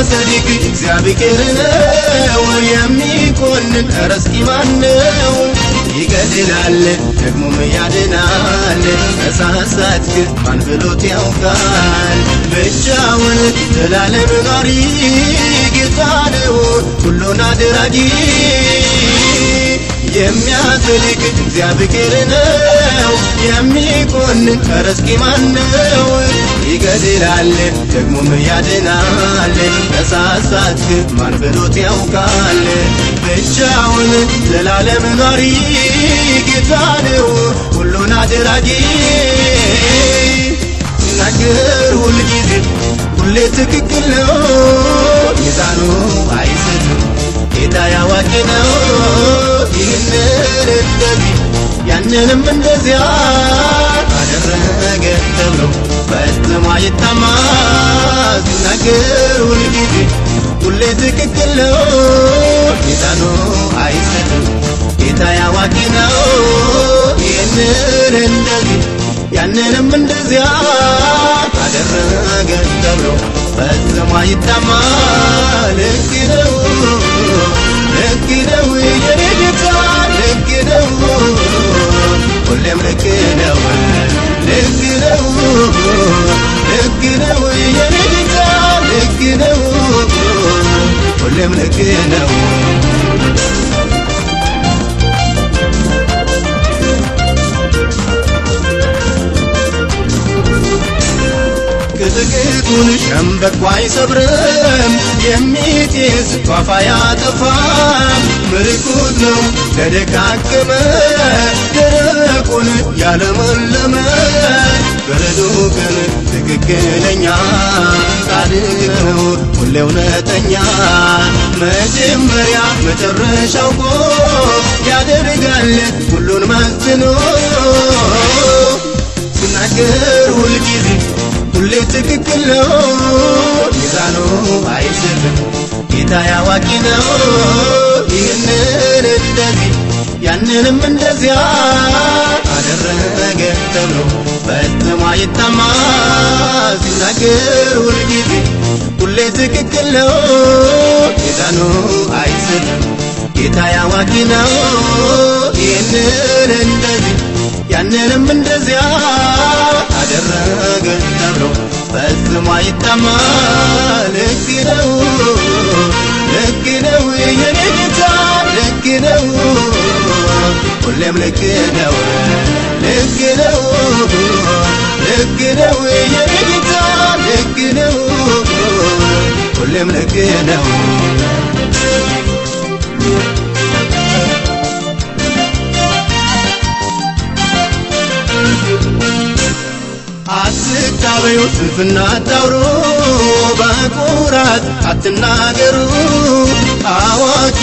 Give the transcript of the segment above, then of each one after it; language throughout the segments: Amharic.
የሚያመልክ እግዚአብሔር ነው የሚኮንን ኧረ እስኪ ማን ነው? ይገድላል ደግሞም ያድናል ተሳሳትክ ማን ብሎት ያውቃል? ብቻውን ዘላለም ኗሪ ጌታ ነው ሁሉን አድራጊ የሚያመልክ እግዚአብሔር ነው የሚኮንን ኧረ እስኪ ማን ነው? ይገድላል ደግሞም ያድናል። ተሳሳትክ ማን ብሎት ያውቃል? ብቻውን ዘላለም ኗሪ ጌታ ነው ሁሉን አድራጊ ሲናገር ሁልጊዜ ሁሌ ትክክል ነው። ሚዛኑ አይስትም ጌታ ያዋቂ ነው። ይህንን እንደዚህ ያንንም እንደዚያ አደረገ ተብሎ ፈጽሞ አይታማ ሲናገር ሁልጊዜ ሁሌ ትክክል ነው። ሚዛኑ አይስትም ጌታ ያዋቂ ነው። ይህንን እንደዚህ ያንንም እንደዚያ አደረገ ተብሎ ፈጽሞ አይታማ ልክ ነው ልክ ነው የኔ ጌታ ልክ ሁሌም ልክ ነው ቅጥቅጡን ሸምበቆ አይሰብርም የሚጤስ ጧፍ አያጠፋም ምርኩት ነው ለደካከመ ደረቁን ያለመለመ። በረዶ ግን ትክክለኛ ጻድቅ ነው ሁሌ እውነተኛ መጀመሪያ መጨረሻው ቆ ያደርጋል ሁሉን መዝኖ ሲናገር ሁልጊዜ ሁሌ ትክክል ነው። ሚዛኑ አይስትም ጌታ ያዋቂ ነው። ይህንን እንደዚህ ያንንም እንደዚያ አደረገ ተብሎ ፈጽሞ አይታማ ሲናገር ሁሌ ትክክል ነው። ሚዛኑ አይስትም ጌታ ያዋቂ ነው። ይህንን እንደዚህ ያንንም እንደዚያ አደረገ ተብሎ ፈጽሞ አይታማ ልክ ነው ልክ ነው። የኔ ጌታ ልክ ነው። ሁሌም ልክ ነው። ልክ ነው ልክ ነው ሁሌም ልክ ነው አትታበዩ ስንፍና አታውሩ በኩራት አትናገሩ። አዋቂ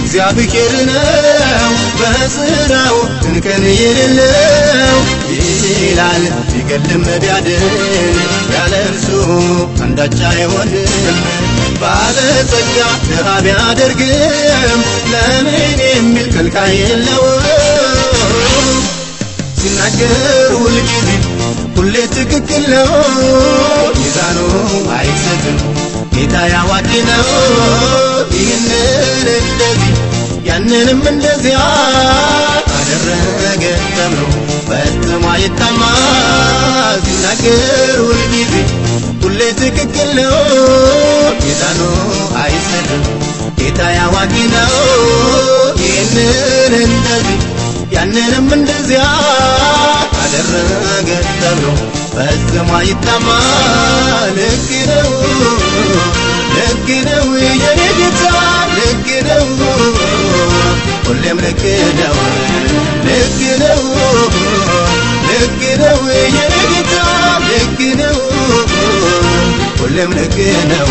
እግዚአብሔር ነው በስራው እንከን የሌለው። ይላል ቢገልም ቢያድን ያለ እርሱ አንዳች አይሆንም ባለጸጋ ድሃ ቢያደርግም ለምን የሚል ከልካይ የለውም? ሲናገር ሁልጊዜ ሁሌ ትክክል ነው። ሚዛኑ አይስትም ጌታ ያዋቂ ነው። ይህንን እንደዚህ ያንንም እንደዚያ አደረገ ተብሎ ፈጽሞ አይታማ ሲናገር ጌታ ያዋቂ ነው። ይህንን እንደዚህ ያንንም እንደዚያ አደረገ ተብሎ ፈጽሞ አይታማ ልክ ነው። ልክ ነው የኔ ጌታ ልክ ነው። ሁሌም ልክ ነው። ልክ ነው። ልክ ነው የኔ ጌታ ልክ ነው። ሁሌም ልክ ነው